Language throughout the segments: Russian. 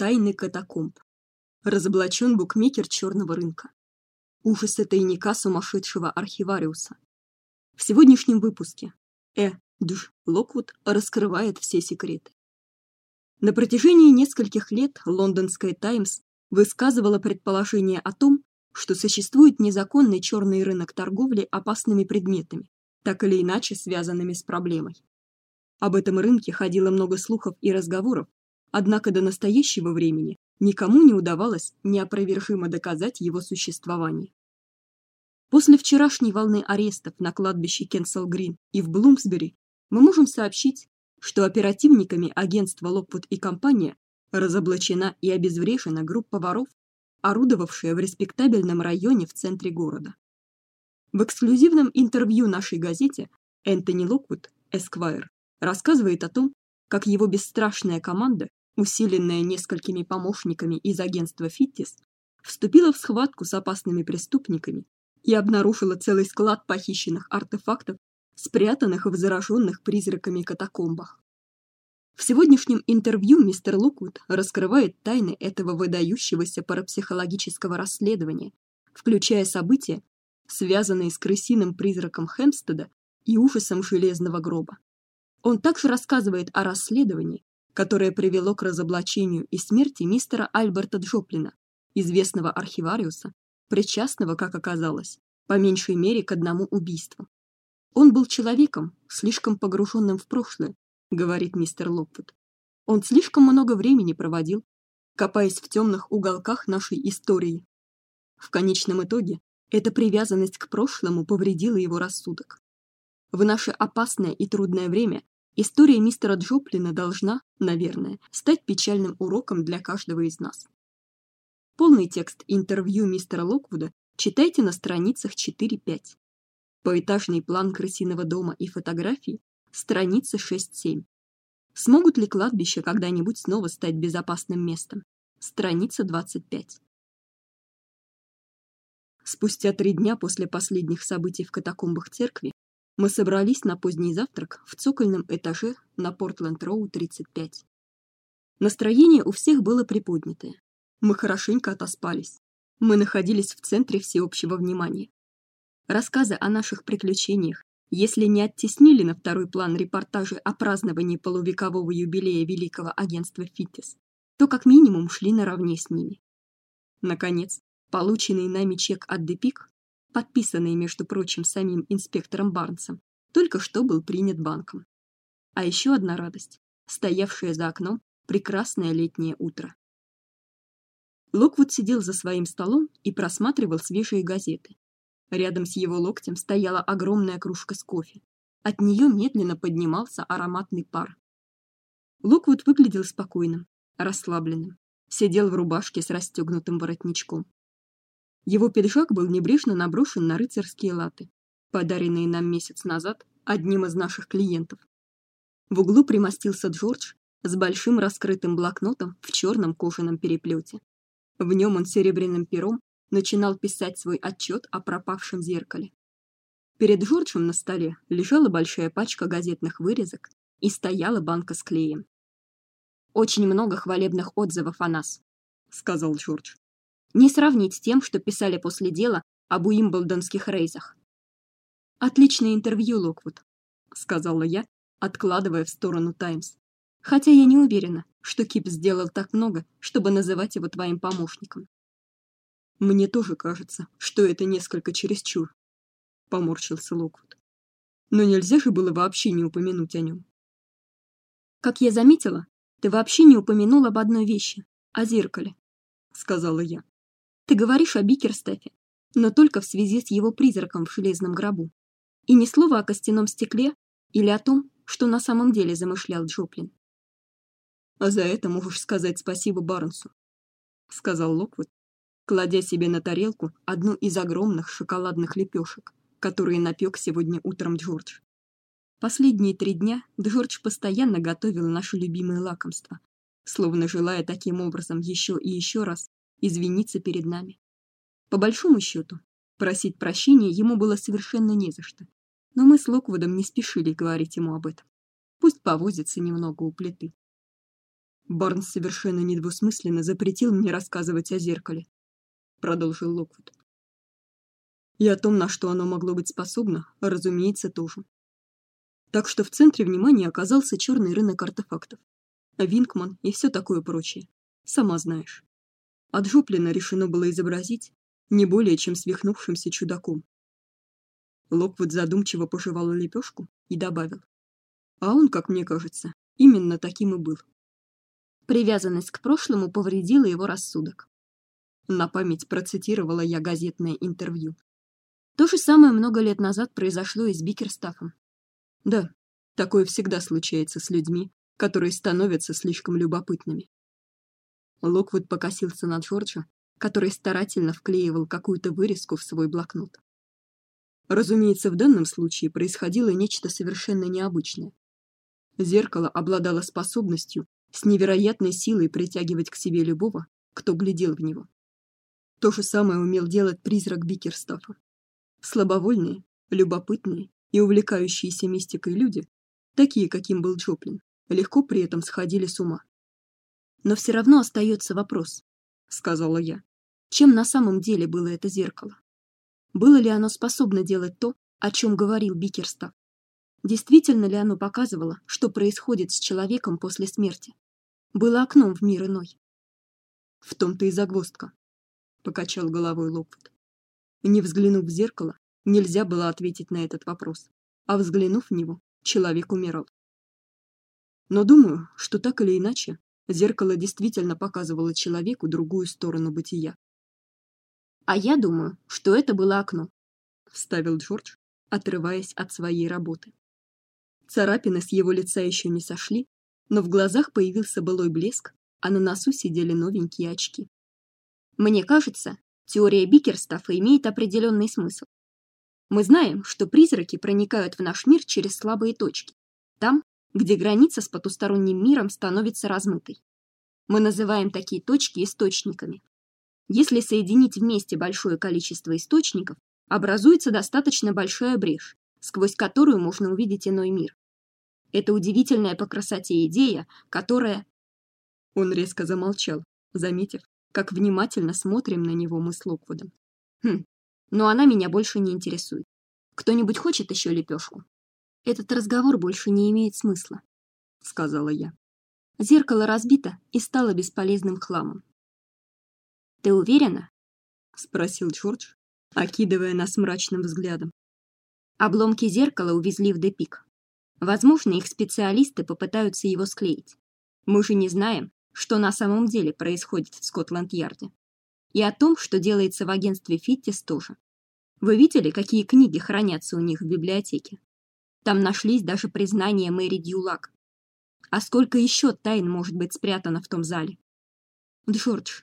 Тайны катакомб. Разоблачен букмекер черного рынка. Ужасы тайника сумасшедшего архивариуса. В сегодняшнем выпуске Э. Дж. Локвуд раскрывает все секреты. На протяжении нескольких лет лондонская Таймс высказывала предположение о том, что существует незаконный черный рынок торговли опасными предметами, так или иначе связанными с проблемой. Об этом рынке ходило много слухов и разговоров, однако до настоящего времени никому не удавалось неопровержимо доказать его существование. После вчерашней волны арестов на кладбище Кенсел-Грин и в Блумсбери мы можем сообщить, что оперативниками агентства Локвуд и компания разоблачена и обезврежена группа воров, орудовавшая в респектабельном районе в центре города. В эксклюзивном интервью нашей газете Энтони Локвуд, Эсквайр, рассказывает о том, как его бесстрашная команда, усиленная несколькими помощниками из агентства Фиттис, вступила в схватку с опасными преступниками и обнаружила целый склад похищенных артефактов, спрятанных в зараженных призраками катакомбах. В сегодняшнем интервью мистер Луквуд раскрывает тайны этого выдающегося парапсихологического расследования, включая события, связанные с крысиным призраком Хемстеда и ужасом железного гроба. Он также рассказывает о расследовании, которое привело к разоблачению и смерти мистера Альберта Джоплина, известного архивариуса, причастного, как оказалось, по меньшей мере к одному убийству. Он был человеком, слишком погруженным в прошлое, говорит мистер Локвуд. Он слишком много времени проводил, копаясь в темных уголках нашей истории. В конечном итоге эта привязанность к прошлому повредила его рассудок. В наше опасное и трудное время история мистера Джоплина должна, наверное, стать печальным уроком для каждого из нас. Полный текст интервью мистера Локвуда читайте на страницах 4-5. Поэтажный план крысиного дома и фотографии страница 6-7. Смогут ли кладбища когда-нибудь снова стать безопасным местом? Страница 25. Спустя три дня после последних событий в катакомбах церкви мы собрались на поздний завтрак в цокольном этаже на Портленд-роу 35. Настроение у всех было приподнятое. Мы хорошенько отоспались. Мы находились в центре всеобщего внимания. Рассказы о наших приключениях, если не оттеснили на второй план репортажи о праздновании полувекового юбилея великого агентства Фитис, то как минимум шли наравне с ними. Наконец, полученный нами чек от Депик, подписанный, между прочим, самим инспектором Барнсом, только что был принят банком. А еще одна радость: стоявшее за окном прекрасное летнее утро. Локвуд сидел за своим столом и просматривал свежие газеты. Рядом с его локтем стояла огромная кружка с кофе. От нее медленно поднимался ароматный пар. Локвуд выглядел спокойным, расслабленным, сидел в рубашке с расстегнутым воротничком. Его пиджак был небрежно наброшен на рыцарские латы, подаренные нам месяц назад одним из наших клиентов. В углу примостился Джордж с большим раскрытым блокнотом в черном кожаном переплете. В нем он серебряным пером начинал писать свой отчет о пропавшем зеркале. Перед Джорджем на столе лежала большая пачка газетных вырезок и стояла банка с клеем. Очень много хвалебных отзывов о нас, сказал Джордж. Не сравнить с тем, что писали после дела об Уимблдонских рейзах. Отличное интервью, Локвуд, сказала я, откладывая в сторону Таймс. Хотя я не уверена, что Кип сделал так много, чтобы называть его твоим помощником. Мне тоже кажется, что это несколько чересчур, поморщился Локвуд. Но нельзя же было вообще не упомянуть о нем. Как я заметила, ты вообще не упомянул об одной вещи о зеркале, сказала я. Ты говоришь о Бикерстефе, но только в связи с его призраком в железном гробу. И ни слова о костяном стекле или о том, что на самом деле замышлял Джоплин. А за это можешь сказать спасибо Барнсу, сказал Локвуд, кладя себе на тарелку одну из огромных шоколадных лепешек, которые напек сегодня утром Джордж. Последние три дня Джордж постоянно готовил наши любимые лакомства, словно желая таким образом еще и еще раз извиниться перед нами. По большому счету, просить прощения ему было совершенно не за что, но мы с Локвудом не спешили говорить ему об этом. Пусть повозится немного у плиты. Барнс совершенно недвусмысленно запретил мне рассказывать о зеркале, продолжил Локвуд. И о том, на что оно могло быть способно, разумеется, тоже. Так что в центре внимания оказался черный рынок артефактов. Винкман и все такое прочее. Сама знаешь. От Джоплина решено было изобразить не более чем свихнувшимся чудаком. Локвуд задумчиво пожевал лепешку и добавил: "А он, как мне кажется, именно таким и был. Привязанность к прошлому повредила его рассудок. На память процитировала я газетное интервью. То же самое много лет назад произошло и с Бикерстафом. Да, такое всегда случается с людьми, которые становятся слишком любопытными. Локвуд покосился на Джорджа, который старательно вклеивал какую-то вырезку в свой блокнот. Разумеется, в данном случае происходило нечто совершенно необычное. Зеркало обладало способностью с невероятной силой притягивать к себе любого, кто глядел в него. То же самое умел делать призрак Бикерстафа. Слабовольные, любопытные и увлекающиеся мистикой люди, такие, каким был Джоплин, легко при этом сходили с ума. Но все равно остается вопрос, сказала я. Чем на самом деле было это зеркало? Было ли оно способно делать то, о чем говорил Бикерстав? Действительно ли оно показывало, что происходит с человеком после смерти? Было окном в мир иной. В том-то и загвоздка, покачал головой Локвуд. Не взглянув в зеркало, нельзя было ответить на этот вопрос, а взглянув в него, человек умирал. Но думаю, что так или иначе, зеркало действительно показывало человеку другую сторону бытия. А я думаю, что это было окно, вставил Джордж, отрываясь от своей работы. Царапины с его лица еще не сошли, но в глазах появился былой блеск, а на носу сидели новенькие очки. Мне кажется, теория Бикерстафа имеет определенный смысл. Мы знаем, что призраки проникают в наш мир через слабые точки, там, где граница с потусторонним миром становится размытой. Мы называем такие точки источниками. Если соединить вместе большое количество источников, образуется достаточно большая брешь, сквозь которую можно увидеть иной мир. Это удивительная по красоте идея, которая Он резко замолчал, заметив, как внимательно смотрим на него мы с Локвудом. Хм. Но она меня больше не интересует. Кто-нибудь хочет еще лепешку? Этот разговор больше не имеет смысла, сказала я. Зеркало разбито и стало бесполезным хламом. Ты уверена? спросил Джордж, окидывая нас мрачным взглядом. Обломки зеркала увезли в Депик. Возможно, их специалисты попытаются его склеить. Мы же не знаем, что на самом деле происходит в Скотланд-Ярде. И о том, что делается в агентстве Фиттис тоже. Вы видели, какие книги хранятся у них в библиотеке? Там нашлись даже признания Мэри Дьюлак. А сколько еще тайн может быть спрятано в том зале? Джордж,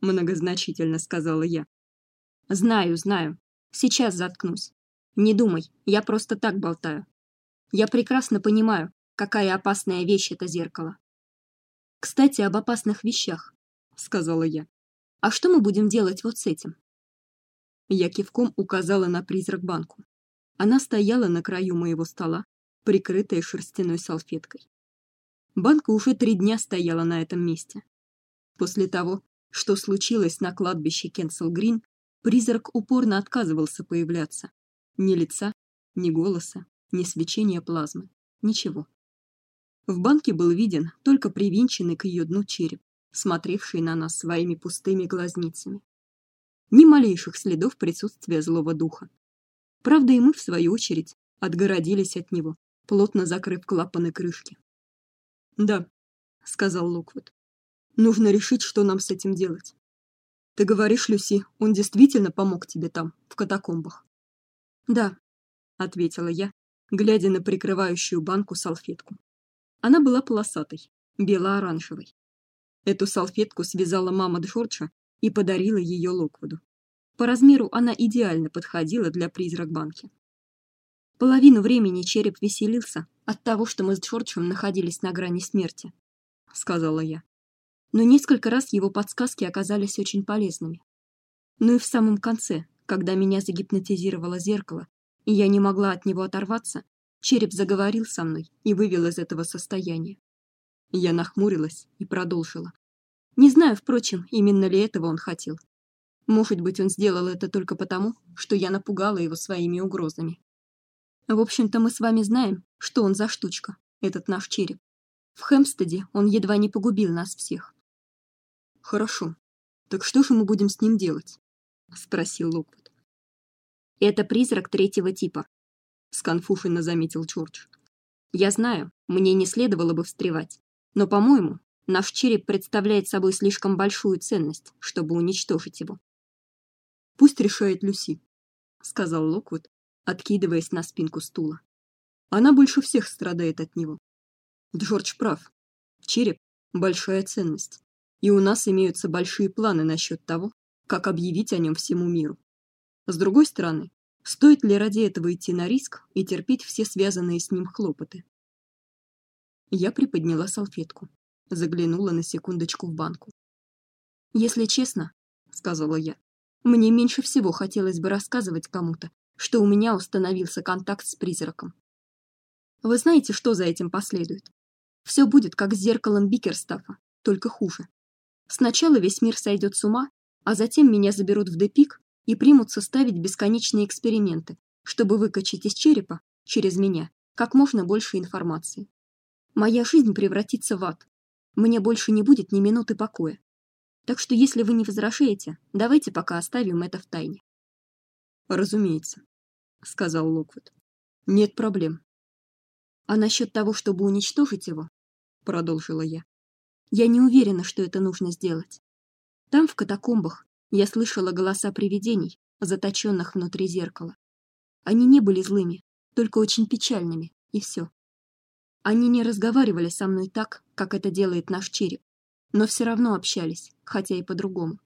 многозначительно сказала я. Знаю, знаю. Сейчас заткнусь. Не думай, я просто так болтаю. Я прекрасно понимаю, какая опасная вещь это зеркало. Кстати, об опасных вещах, сказала я. А что мы будем делать вот с этим? Я кивком указала на призрак-банку. Она стояла на краю моего стола, прикрытая шерстяной салфеткой. Банка уже три дня стояла на этом месте. После того, что случилось на кладбище Кенсел-Грин, призрак упорно отказывался появляться. Ни лица, ни голоса, ни свечения плазмы, ничего. В банке был виден только привинченный к ее дну череп, смотревший на нас своими пустыми глазницами. Ни малейших следов присутствия злого духа. Правда, и мы в свою очередь отгородились от него, плотно закрыв клапаны крышки. "Да", сказал Локвуд. Нужно решить, что нам с этим делать. Ты говоришь, Люси, он действительно помог тебе там, в катакомбах? Да, ответила я, глядя на прикрывающую банку салфетку. Она была полосатой, бело-оранжевой. Эту салфетку связала мама Джорджа и подарила ее Локвуду. По размеру она идеально подходила для призрак-банки. Половину времени череп веселился от того, что мы с Джорджем находились на грани смерти, сказала я но несколько раз его подсказки оказались очень полезными. Ну и в самом конце, когда меня загипнотизировало зеркало, и я не могла от него оторваться, череп заговорил со мной и вывел из этого состояния. Я нахмурилась и продолжила. Не знаю, впрочем, именно ли этого он хотел. Может быть, он сделал это только потому, что я напугала его своими угрозами. В общем-то, мы с вами знаем, что он за штучка, этот наш череп. В Хэмстеде он едва не погубил нас всех. Хорошо. Так что же мы будем с ним делать? спросил Локвуд. Это призрак третьего типа, сконфуженно заметил Джордж. Я знаю, мне не следовало бы встревать, но, по-моему, наш череп представляет собой слишком большую ценность, чтобы уничтожить его. Пусть решает Люси, сказал Локвуд, откидываясь на спинку стула. Она больше всех страдает от него. Джордж прав. Череп большая ценность, и у нас имеются большие планы насчет того, как объявить о нем всему миру. С другой стороны, стоит ли ради этого идти на риск и терпеть все связанные с ним хлопоты? Я приподняла салфетку, заглянула на секундочку в банку. Если честно, сказала я, мне меньше всего хотелось бы рассказывать кому-то, что у меня установился контакт с призраком. Вы знаете, что за этим последует? Все будет как с зеркалом Бикерстафа, только хуже. Сначала весь мир сойдет с ума, а затем меня заберут в Депик и примутся ставить бесконечные эксперименты, чтобы выкачать из черепа через меня как можно больше информации. Моя жизнь превратится в ад. Мне больше не будет ни минуты покоя. Так что, если вы не возражаете, давайте пока оставим это в тайне. Разумеется, сказал Локвуд. Нет проблем. А насчет того, чтобы уничтожить его, продолжила я. Я не уверена, что это нужно сделать. Там в катакомбах я слышала голоса привидений, заточенных внутри зеркала. Они не были злыми, только очень печальными, и все. Они не разговаривали со мной так, как это делает наш череп, но все равно общались, хотя и по-другому.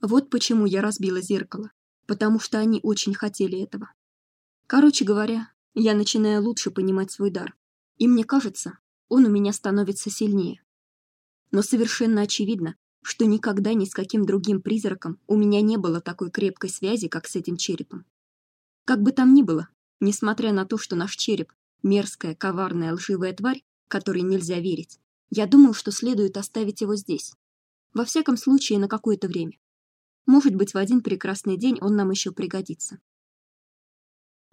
Вот почему я разбила зеркало, потому что они очень хотели этого. Короче говоря, я начинаю лучше понимать свой дар, и мне кажется, он у меня становится сильнее. Но совершенно очевидно, что никогда ни с каким другим призраком у меня не было такой крепкой связи, как с этим черепом. Как бы там ни было, несмотря на то, что наш череп мерзкая, коварная, лживая тварь, которой нельзя верить, я думал, что следует оставить его здесь. Во всяком случае, на какое-то время. Может быть, в один прекрасный день он нам еще пригодится.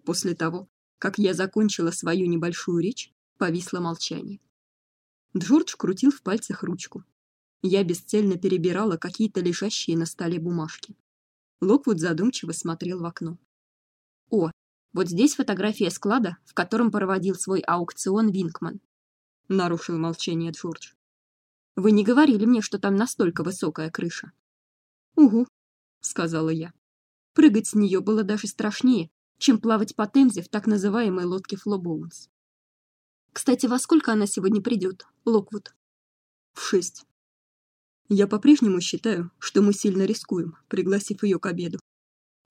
После того, как я закончила свою небольшую речь, повисло молчание. Джордж крутил в пальцах ручку. Я бесцельно перебирала какие-то лежащие на столе бумажки. Локвуд задумчиво смотрел в окно. О, вот здесь фотография склада, в котором проводил свой аукцион Винкман. Нарушил молчание Джордж. Вы не говорили мне, что там настолько высокая крыша. Угу, сказала я. Прыгать с нее было даже страшнее, чем плавать по Темзе в так называемой лодке Флобоунс. Кстати, во сколько она сегодня придет, Локвуд? В шесть. Я по-прежнему считаю, что мы сильно рискуем, пригласив ее к обеду.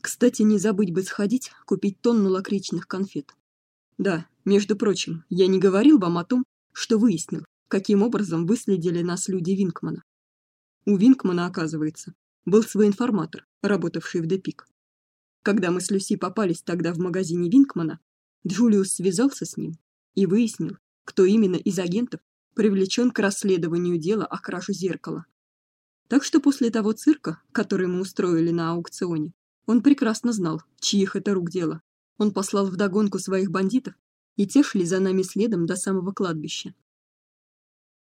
Кстати, не забыть бы сходить, купить тонну лакричных конфет. Да, между прочим, я не говорил вам о том, что выяснил, каким образом выследили нас люди Винкмана. У Винкмана, оказывается, был свой информатор, работавший в Депик. Когда мы с Люси попались тогда в магазине Винкмана, Джулиус связался с ним и выяснил, кто именно из агентов привлечен к расследованию дела о краже зеркала. Так что после того цирка, который мы устроили на аукционе, он прекрасно знал, чьих это рук дело. Он послал в догонку своих бандитов, и те шли за нами следом до самого кладбища.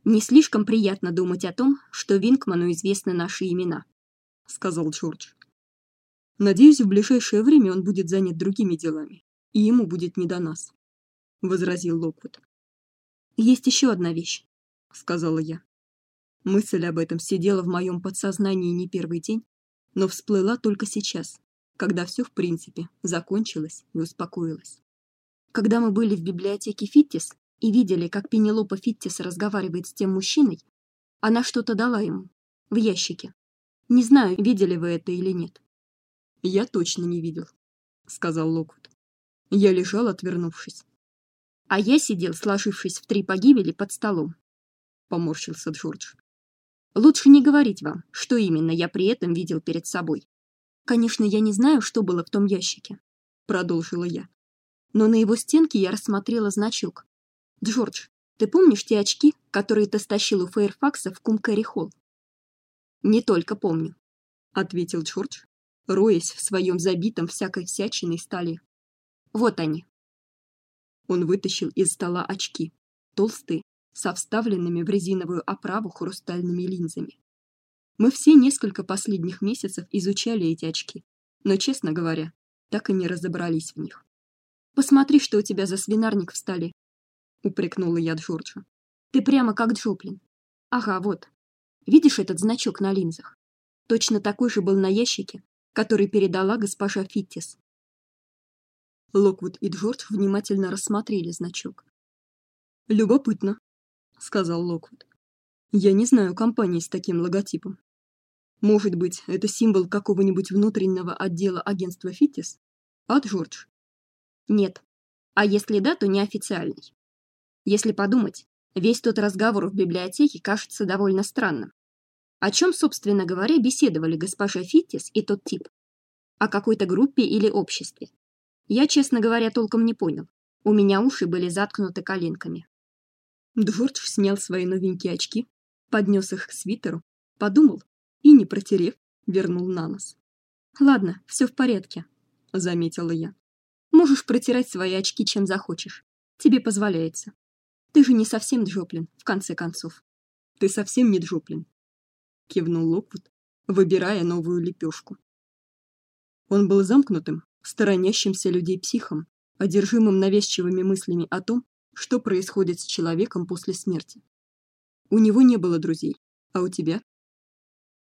Не слишком приятно думать о том, что Винкману известны наши имена, сказал Джордж. Надеюсь, в ближайшее время он будет занят другими делами, и ему будет не до нас, возразил Локвуд. Есть еще одна вещь, сказала я. Мысль об этом сидела в моем подсознании не первый день, но всплыла только сейчас, когда все в принципе закончилось и успокоилось. Когда мы были в библиотеке Фиттис и видели, как Пенелопа Фиттис разговаривает с тем мужчиной, она что-то дала ему в ящике. Не знаю, видели вы это или нет. Я точно не видел, сказал Локвуд. Я лежал, отвернувшись. А я сидел, сложившись в три погибели под столом. Поморщился Джордж. Лучше не говорить вам, что именно я при этом видел перед собой. Конечно, я не знаю, что было в том ящике, продолжила я. Но на его стенке я рассмотрела значок. Джордж, Ты помнишь те очки, которые ты стащил у Фейрфакса в Кумкэри-холл? Не только помню, ответил Джордж, роясь в своем забитом всякой всячиной столе. Вот они. Он вытащил из стола очки, толстые, со вставленными в резиновую оправу хрустальными линзами. Мы все несколько последних месяцев изучали эти очки, но, честно говоря, так и не разобрались в них. Посмотри, что у тебя за свинарник в столе, упрекнула я Джорджа. Ты прямо как Джоплин. Ага, вот. Видишь этот значок на линзах? Точно такой же был на ящике, который передала госпожа Фиттис. Локвуд и Джордж внимательно рассмотрели значок. Любопытно, сказал Локвуд. Я не знаю компании с таким логотипом. Может быть, это символ какого-нибудь внутреннего отдела агентства Фиттис? А Джордж? Нет. А если да, то неофициальный. Если подумать, весь тот разговор в библиотеке кажется довольно странным. О чем, собственно говоря, беседовали госпожа Фиттис и тот тип? О какой-то группе или обществе? Я, честно говоря, толком не понял. У меня уши были заткнуты коленками. Джордж снял свои новенькие очки, поднес их к свитеру, подумал и, не протерев, вернул на нос. Ладно, все в порядке, заметила я. Можешь протирать свои очки чем захочешь. Тебе позволяется. Ты же не совсем Джоплин, в конце концов. Ты совсем не Джоплин, кивнул Локвуд, выбирая новую лепешку. Он был замкнутым, сторонящимся людей психом, одержимым навязчивыми мыслями о том, что происходит с человеком после смерти. У него не было друзей, а у тебя?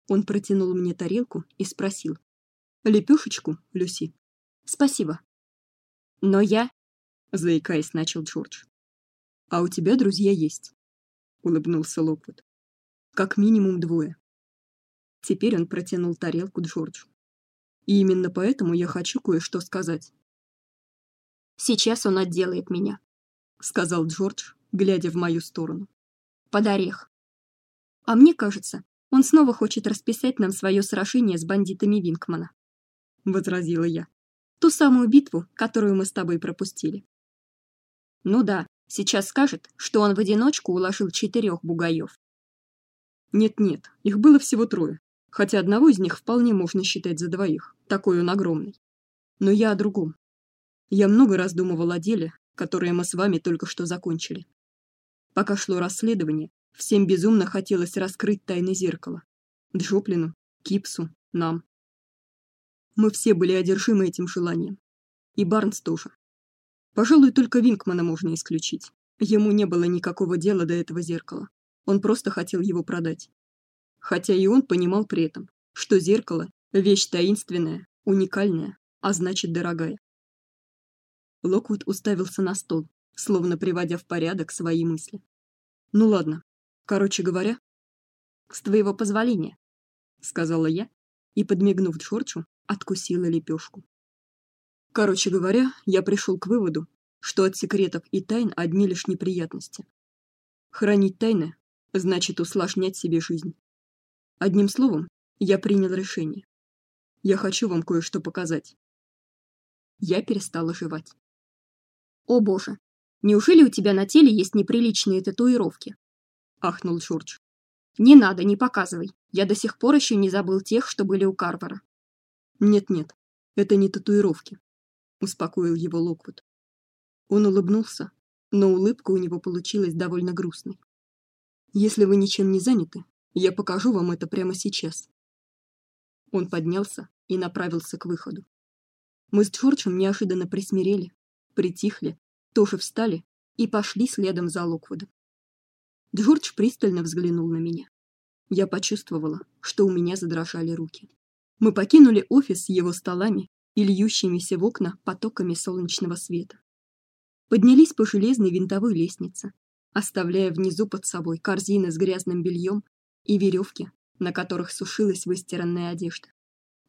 Он протянул мне тарелку и спросил: "Лепешечку, Люси?" "Спасибо". "Но я", заикаясь, начал Джордж. А у тебя друзья есть, улыбнулся Локвуд. Как минимум двое. Теперь он протянул тарелку Джорджу. И именно поэтому я хочу кое-что сказать. Сейчас он отделает меня, сказал Джордж, глядя в мою сторону. Под орех. А мне кажется, он снова хочет расписать нам свое сражение с бандитами Винкмана, возразила я. Ту самую битву, которую мы с тобой пропустили. Ну да, Сейчас скажет, что он в одиночку уложил четырех бугаев. Нет-нет, их было всего трое, хотя одного из них вполне можно считать за двоих, такой он огромный. Но я о другом. Я много раздумывал о деле, которое мы с вами только что закончили. Пока шло расследование, всем безумно хотелось раскрыть тайны зеркала. Джоплину, Кипсу, нам. Мы все были одержимы этим желанием. И Барнс тоже. Пожалуй, только Винкмана можно исключить. Ему не было никакого дела до этого зеркала. Он просто хотел его продать. Хотя и он понимал при этом, что зеркало вещь таинственная, уникальная, а значит, дорогая. Локвуд уставился на стол, словно приводя в порядок свои мысли. Ну ладно. Короче говоря, с твоего позволения, сказала я и подмигнув Джорджу, откусила лепешку. Короче говоря, я пришел к выводу, что от секретов и тайн одни лишь неприятности. Хранить тайны значит усложнять себе жизнь. Одним словом, я принял решение. Я хочу вам кое-что показать. Я перестала жевать. О боже, неужели у тебя на теле есть неприличные татуировки? ахнул Джордж. Не надо, не показывай. Я до сих пор еще не забыл тех, что были у Карвара. Нет-нет, это не татуировки успокоил его Локвуд. Он улыбнулся, но улыбка у него получилась довольно грустной. Если вы ничем не заняты, я покажу вам это прямо сейчас. Он поднялся и направился к выходу. Мы с Джорджем неожиданно присмирели, притихли, тоже встали и пошли следом за Локвудом. Джордж пристально взглянул на меня. Я почувствовала, что у меня задрожали руки. Мы покинули офис с его столами и льющимися в окна потоками солнечного света. Поднялись по железной винтовой лестнице, оставляя внизу под собой корзины с грязным бельем и веревки, на которых сушилась выстиранная одежда.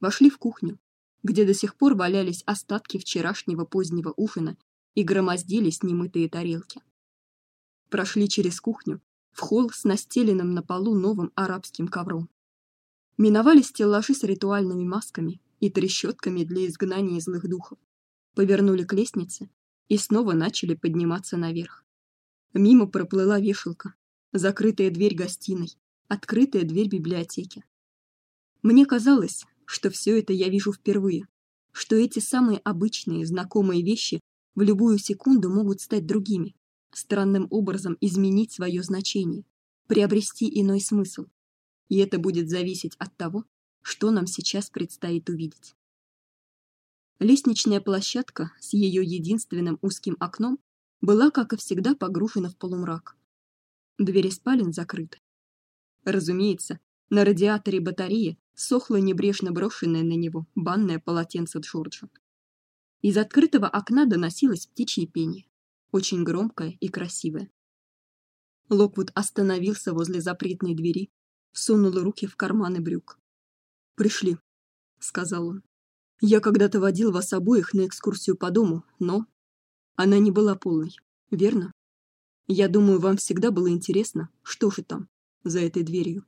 Вошли в кухню, где до сих пор валялись остатки вчерашнего позднего ужина и громоздились немытые тарелки. Прошли через кухню в холл с настеленным на полу новым арабским ковром. Миновали стеллажи с ритуальными масками и трещотками для изгнания злых духов. Повернули к лестнице и снова начали подниматься наверх. Мимо проплыла вешалка, закрытая дверь гостиной, открытая дверь библиотеки. Мне казалось, что все это я вижу впервые, что эти самые обычные, знакомые вещи в любую секунду могут стать другими, странным образом изменить свое значение, приобрести иной смысл. И это будет зависеть от того, что нам сейчас предстоит увидеть. Лестничная площадка с ее единственным узким окном была, как и всегда, погружена в полумрак. Двери спален закрыты. Разумеется, на радиаторе батареи сохло небрежно брошенное на него банное полотенце Джорджа. Из открытого окна доносилось птичье пение, очень громкое и красивое. Локвуд остановился возле запретной двери, сунул руки в карманы брюк. Пришли, сказал он. Я когда-то водил вас обоих на экскурсию по дому, но она не была полной, верно? Я думаю, вам всегда было интересно, что же там за этой дверью.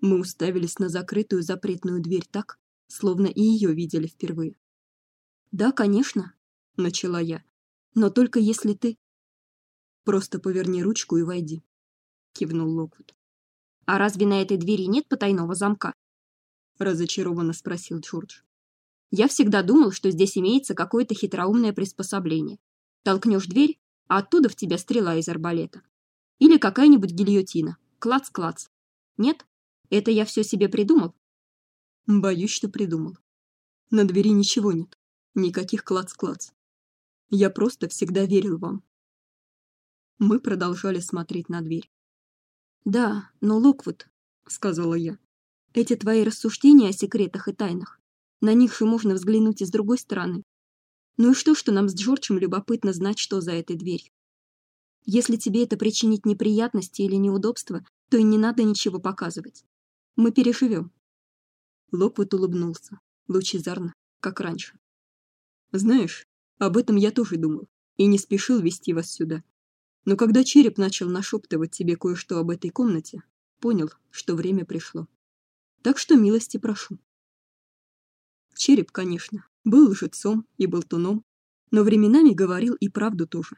Мы уставились на закрытую запретную дверь так, словно и ее видели впервые. Да, конечно, начала я, но только если ты просто поверни ручку и войди, кивнул Локвуд. А разве на этой двери нет потайного замка? разочарованно спросил Джордж. Я всегда думал, что здесь имеется какое-то хитроумное приспособление. Толкнешь дверь, а оттуда в тебя стрела из арбалета. Или какая-нибудь гильотина. Клац-клац. Нет? Это я все себе придумал? Боюсь, что придумал. На двери ничего нет. Никаких клац-клац. Я просто всегда верил вам. Мы продолжали смотреть на дверь. Да, но Локвуд, сказала я. Эти твои рассуждения о секретах и тайнах, на них же можно взглянуть и с другой стороны. Ну и что, что нам с Джорджем любопытно знать, что за этой дверью? Если тебе это причинит неприятности или неудобства, то и не надо ничего показывать. Мы переживем. Локвуд улыбнулся, лучезарно, как раньше. Знаешь, об этом я тоже думал и не спешил вести вас сюда. Но когда череп начал нашептывать тебе кое-что об этой комнате, понял, что время пришло. Так что милости прошу. Череп, конечно, был лжецом и болтуном, но временами говорил и правду тоже.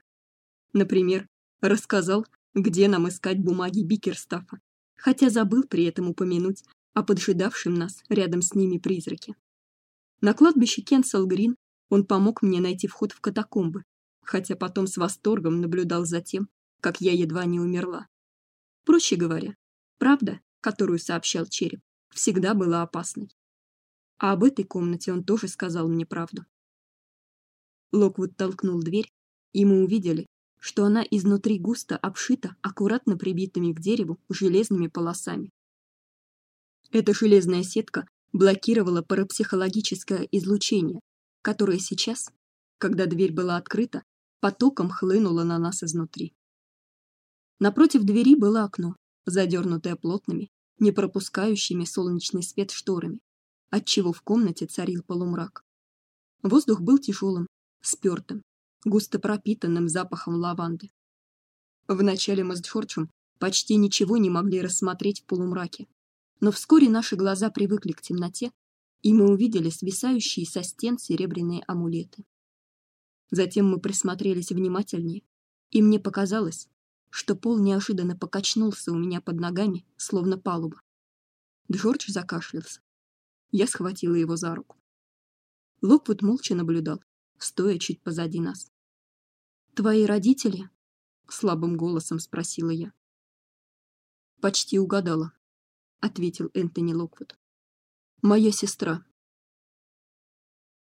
Например, рассказал, где нам искать бумаги Бикерстафа, хотя забыл при этом упомянуть о поджидавшем нас рядом с ними призраке. На кладбище Кенсел-Грин он помог мне найти вход в катакомбы, хотя потом с восторгом наблюдал за тем, как я едва не умерла. Проще говоря, правда, которую сообщал череп, всегда была опасной. А об этой комнате он тоже сказал мне правду. Локвуд толкнул дверь, и мы увидели, что она изнутри густо обшита аккуратно прибитыми к дереву железными полосами. Эта железная сетка блокировала парапсихологическое излучение, которое сейчас, когда дверь была открыта, потоком хлынуло на нас изнутри. Напротив двери было окно, задернутое плотными, не пропускающими солнечный свет шторами, отчего в комнате царил полумрак. Воздух был тяжелым, спёртым, густо пропитанным запахом лаванды. Вначале мы с Джорджем почти ничего не могли рассмотреть в полумраке, но вскоре наши глаза привыкли к темноте, и мы увидели свисающие со стен серебряные амулеты. Затем мы присмотрелись внимательнее, и мне показалось, что пол неожиданно покачнулся у меня под ногами, словно палуба. Джордж закашлялся. Я схватила его за руку. Локвуд молча наблюдал, стоя чуть позади нас. Твои родители? слабым голосом спросила я. Почти угадала, ответил Энтони Локвуд. Моя сестра,